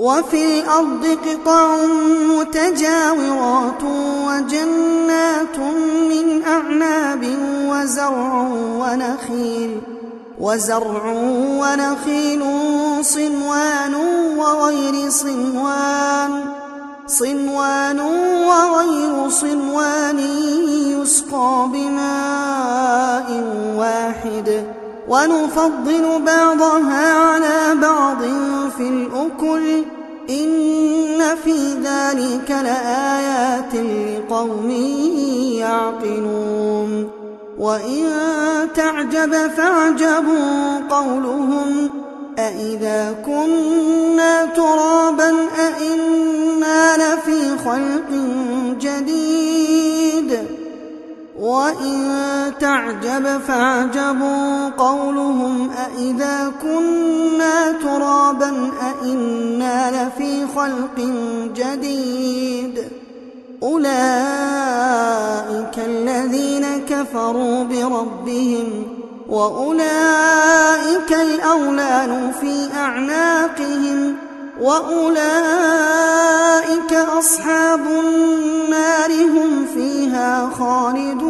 وفي الأرض قطع متجاورات وجنات من أعناب وزرع ونخيل وزرع ونخيل صنوان وغير صنوان صنوان وغير صنوان يسقى بماء واحد ونفضل بعضها على بعض في الأكل. إن في ذلك لآيات لقوم يعقلون. وإن تعجب فاعجب قولهم. أإذا كنا ترابا أإنا لفي خلق وإن تعجب فاعجب قولهم أإذا كنا ترابا أإنا لفي خلق جديد أولئك الذين كفروا بربهم وأولئك الأولان في أعناقهم وأولئك أصحاب النار هم فيها خالدون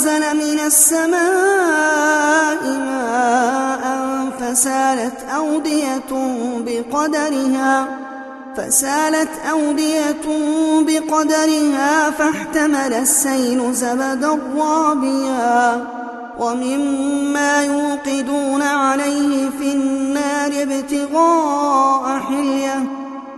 أنزل من السماء ماء فسالت أودية بقدرها فسالت أودية بقدرها فاحتمل السيل زبدا رابيا ومما يوقدون عليه في النار ابتغاء حلية.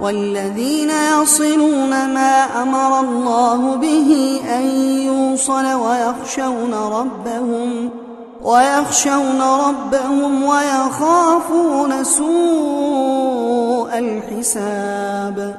والذين يصلون ما أمر الله به أن يوصل ويخشون ربهم ويخشون ربهم ويخافون سوء الحساب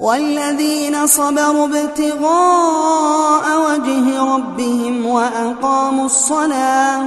والذين صبروا ابتغاء وجه ربهم وأقاموا الصلاة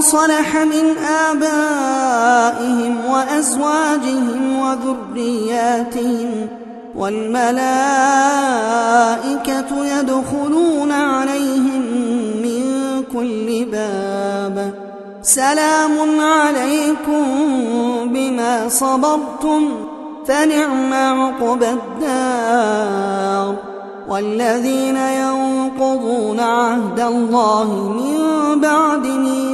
صلح من آبائهم وأزواجهم وذرياتهم والملائكة يدخلون عليهم من كل باب. سلام عليكم بما صبرتم فنعم عقبى الدار. والذين ينقضون عهد الله من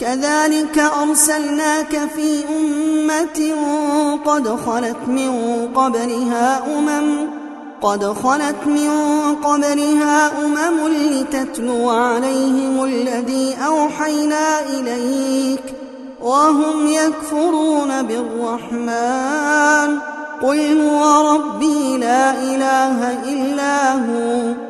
كذلك أرسلناك في أمة قد خلت من قبلها أمم قد خلت من قبلها أمم لتتلو عليهم الذي أوحينا إليك وهم يكفرون بالرحمن قل هو ربي لا إله إلا هو